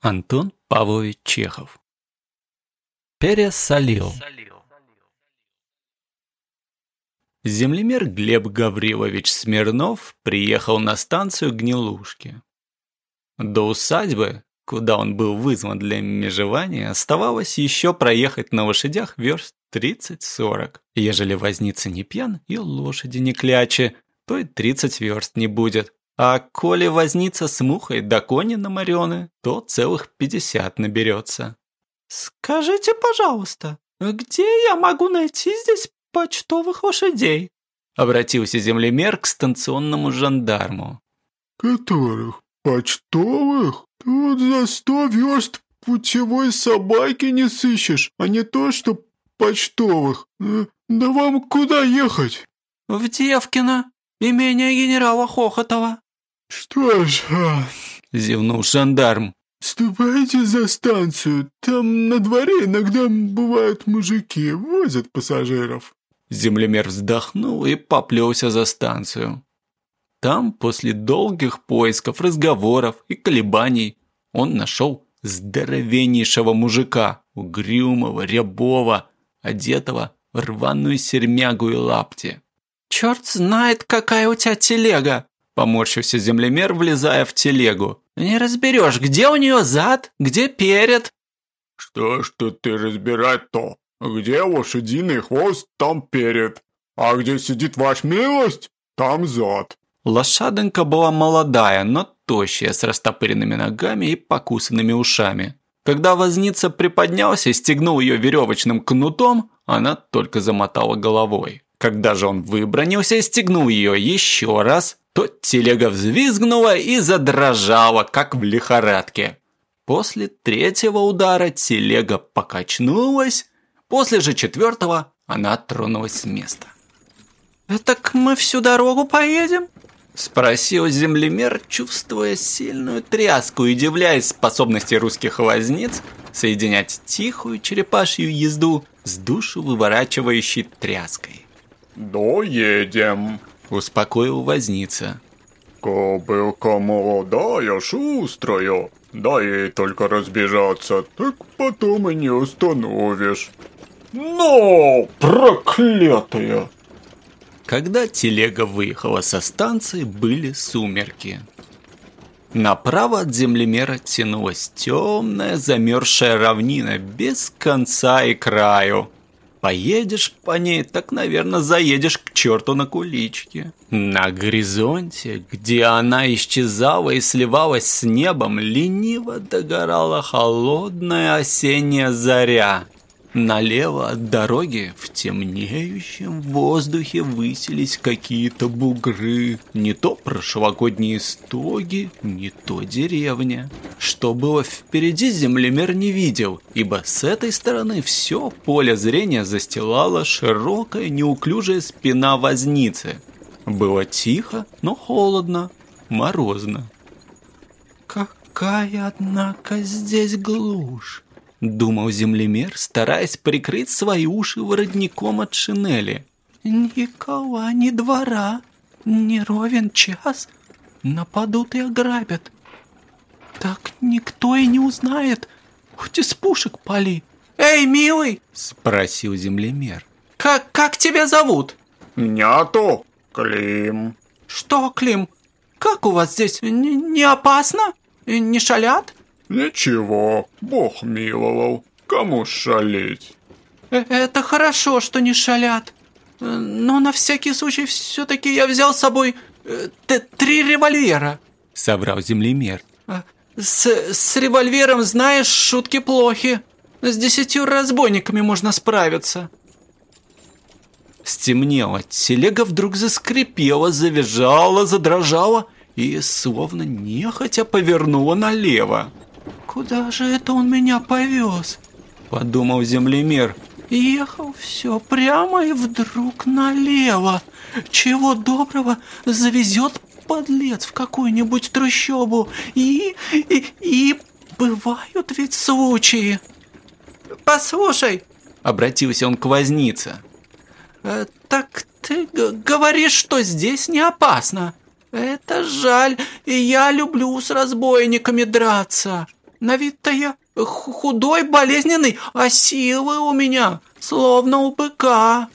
Антон Павлович Чехов. Пересолил. Землемер Глеб Гаврилович Смирнов приехал на станцию Гнилушки. До усадьбы, куда он был вызван для межевания, оставалось еще проехать на лошадях верст 30-40. Ежели возница не пьян и лошади не клячи, то и 30 верст не будет. А коли возница с мухой да кони намарены, то целых пятьдесят наберется. «Скажите, пожалуйста, где я могу найти здесь почтовых лошадей?» Обратился землемер к станционному жандарму. «Которых? Почтовых? Тут за сто верст путевой собаки не сыщешь, а не то, что почтовых. Э, да вам куда ехать?» «В Девкино, имение генерала Хохотова». «Что ж...» а, — зевнул жандарм. «Ступайте за станцию. Там на дворе иногда бывают мужики, возят пассажиров». Землемер вздохнул и поплелся за станцию. Там, после долгих поисков, разговоров и колебаний, он нашел здоровеннейшего мужика, угрюмого, рябого, одетого в рваную сермягу и лапти. «Черт знает, какая у тебя телега!» Поморщился землемер, влезая в телегу. «Не разберешь, где у нее зад, где перед». «Что ж тут ты разбирать-то? Где лошадиный хвост, там перед. А где сидит ваш милость, там зад». Лошаденка была молодая, но тощая, с растопыренными ногами и покусанными ушами. Когда возница приподнялся и стегнул ее веревочным кнутом, она только замотала головой. Когда же он выбронился и стегнул ее еще раз, то телега взвизгнула и задрожала, как в лихорадке. После третьего удара телега покачнулась, после же четвертого она тронулась с места. «Так мы всю дорогу поедем?» Спросил землемер, чувствуя сильную тряску и удивляясь способности русских возниц соединять тихую черепашью езду с душу выворачивающей тряской. «Доедем», Успокоил возница. «Кобылка молодая, шустрая, да ей только разбежаться, так потом и не установишь». «Но, проклятая!» Когда телега выехала со станции, были сумерки. Направо от землемера тянулась темная замерзшая равнина без конца и краю. Поедешь по ней, так, наверное, заедешь к черту на куличке. На горизонте, где она исчезала и сливалась с небом, лениво догорала холодная осенняя заря. Налево от дороги в темнеющем воздухе высились какие-то бугры. Не то прошлогодние стоги, не то деревня. Что было впереди, землемер не видел, ибо с этой стороны все поле зрения застилала широкая неуклюжая спина возницы. Было тихо, но холодно, морозно. «Какая, однако, здесь глушь!» Думал землемер, стараясь прикрыть свои уши воротником от шинели. «Никого, ни двора, не ровен час, нападут и ограбят. Так никто и не узнает, хоть из пушек пали. Эй, милый!» — спросил землемер. «Как, как тебя зовут?» «Няту, Клим». «Что, Клим, как у вас здесь, не, не опасно? Не шалят?» «Ничего, Бог миловал. Кому шалить?» э, «Это хорошо, что не шалят. Но на всякий случай все-таки я взял с собой э, три револьвера», — собрал землемер. А, «С, с револьвером, знаешь, шутки плохи. С десятью разбойниками можно справиться». Стемнело, телега вдруг заскрипела, завизжала, задрожала и словно нехотя повернула налево. «Куда же это он меня повез?» – подумал землемер. «Ехал все прямо и вдруг налево. Чего доброго завезет подлец в какую-нибудь трущобу. И, и, и бывают ведь случаи». «Послушай», – обратился он к вознице. «Э, «Так ты говоришь, что здесь не опасно?» «Это жаль, и я люблю с разбойниками драться. На вид-то я худой, болезненный, а силы у меня словно у быка.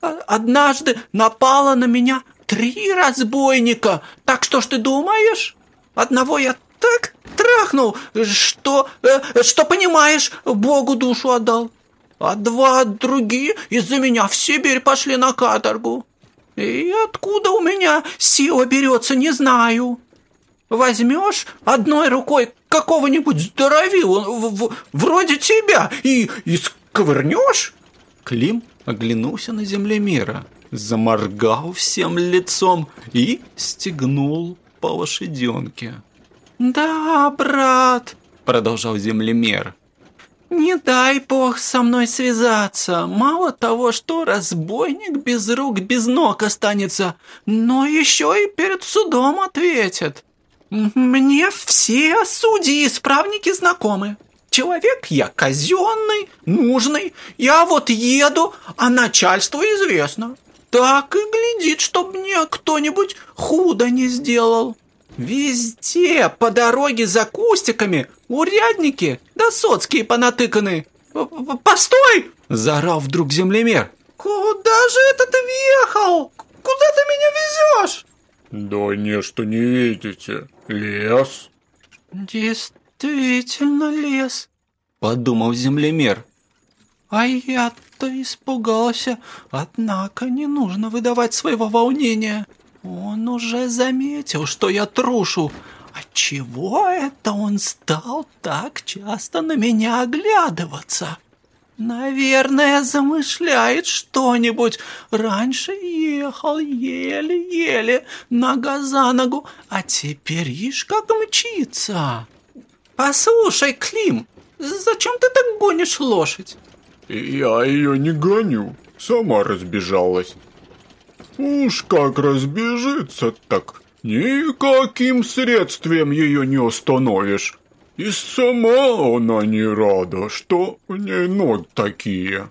Однажды напало на меня три разбойника. Так что ж ты думаешь? Одного я так трахнул, что, э, что понимаешь, Богу душу отдал. А два другие из-за меня в Сибирь пошли на каторгу. И откуда у меня сила берется, не знаю. Возьмешь одной рукой какого-нибудь здоровила, вроде тебя, и, и? Клим оглянулся на землемера, заморгал всем лицом и стегнул по лошаденке. «Да, брат», — продолжал землемер, — «не дай бог со мной связаться. Мало того, что разбойник без рук, без ног останется, но еще и перед судом ответит. Мне все судьи и исправники знакомы. Человек я казенный, нужный. Я вот еду, а начальству известно. Так и глядит, чтоб мне кто-нибудь худо не сделал. Везде по дороге за кустиками урядники да соцкие понатыканы. «Постой!» – заорал вдруг землемер. «Куда же это ты въехал? Куда ты меня везешь?» «Да не, что не видите. Лес». «Действительно лес», — подумал землемер. «А я-то испугался, однако не нужно выдавать своего волнения. Он уже заметил, что я трушу. Отчего это он стал так часто на меня оглядываться?» Наверное, замышляет что-нибудь. Раньше ехал еле-еле, нога за ногу, а теперь ишь как мчится. Послушай, Клим, зачем ты так гонишь лошадь? Я ее не гоню, сама разбежалась. Уж как разбежится, так никаким средством ее не остановишь. И сама она не рада, что у ней ноги такие.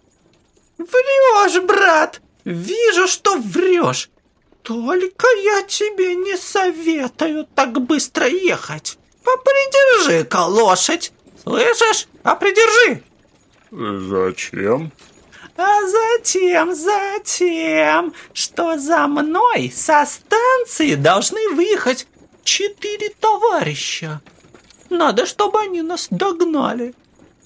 Врешь, брат! Вижу, что врешь. Только я тебе не советую так быстро ехать. Попридержи-ка лошадь. Слышишь? А придержи. Зачем? А затем, затем, что за мной со станции должны выехать четыре товарища. Надо, чтобы они нас догнали.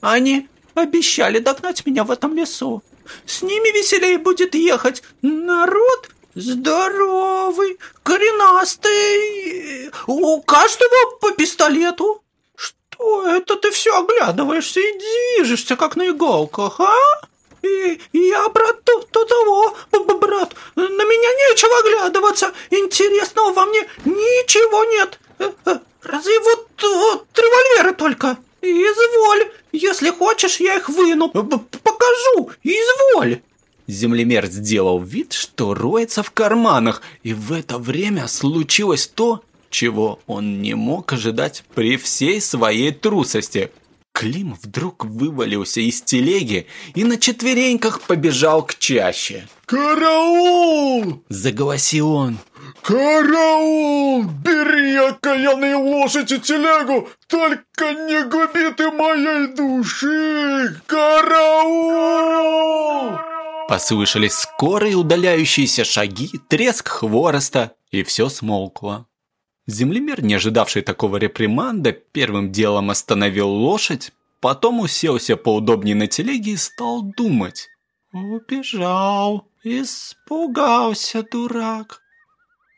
Они обещали догнать меня в этом лесу. С ними веселее будет ехать. Народ здоровый, коренастый. У каждого по пистолету. Что это ты все оглядываешься и движешься, как на иголках, а? И я, брат, то, то того, брат, на меня нечего оглядываться. Интересного во мне ничего нет. Разве вот, вот револьверы только? Изволь, если хочешь, я их выну, покажу, изволь. Землемер сделал вид, что роется в карманах, и в это время случилось то, чего он не мог ожидать при всей своей трусости. Клим вдруг вывалился из телеги и на четвереньках побежал к чаще. «Караул!» – заголосил он. «Караул! Бери окаянные лошадь и телегу, только не губи ты моей души! Караул!» Послышались скорые удаляющиеся шаги, треск хвороста, и все смолкло. Землемер, не ожидавший такого реприманда, первым делом остановил лошадь, потом уселся поудобнее на телеге и стал думать. «Убежал, испугался, дурак.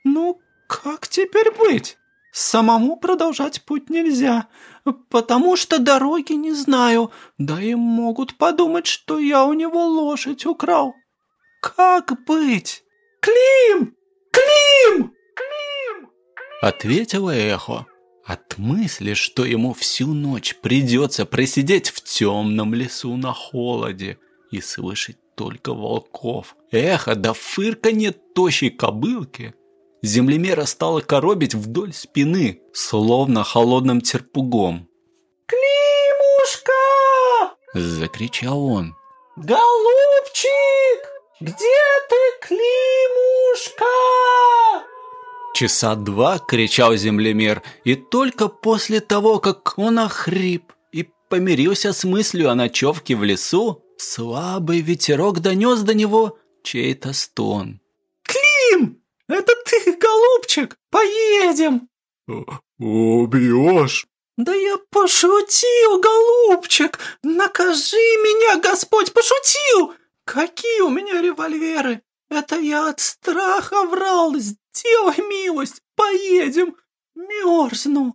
Ну, как теперь быть? Самому продолжать путь нельзя, потому что дороги не знаю, да и могут подумать, что я у него лошадь украл. Как быть? Клим! Клим!» Ответило эхо. От мысли, что ему всю ночь придется просидеть в темном лесу на холоде и слышать только волков. Эхо да фырканье тощей кобылки. Землемера стало коробить вдоль спины, словно холодным терпугом. «Климушка!» – закричал он. «Голубчик! Где ты, Климушка?» Часа два кричал землемер, и только после того, как он охрип, помирился с мыслью о ночевке в лесу, слабый ветерок донес до него чей-то стон. «Клим, это ты, голубчик, поедем!» «Убьешь?» «Да я пошутил, голубчик! Накажи меня, Господь, пошутил! Какие у меня револьверы! Это я от страха врал! Сделай милость, поедем! Мерзну!»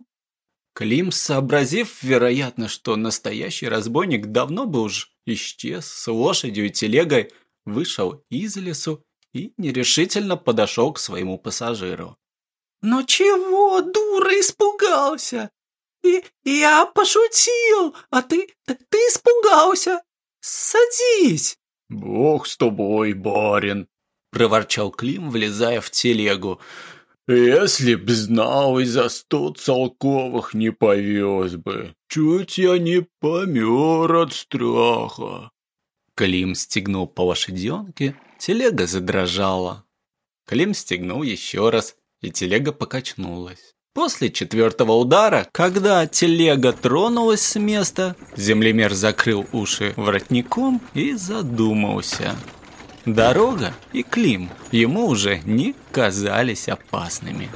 Клим, сообразив, вероятно, что настоящий разбойник давно бы уж исчез с лошадью и телегой, вышел из лесу и нерешительно подошел к своему пассажиру. «Ну чего, дура, испугался? И я пошутил, а ты, ты, ты испугался. Садись!» «Бог с тобой, барин!» – проворчал Клим, влезая в телегу. «Если б знал, и за сто целковых не повез бы. Чуть я не помер от страха». Клим стегнул по лошаденке, телега задрожала. Клим стегнул еще раз, и телега покачнулась. После четвертого удара, когда телега тронулась с места, землемер закрыл уши воротником и задумался. Дорога и Клим ему уже не казались опасными.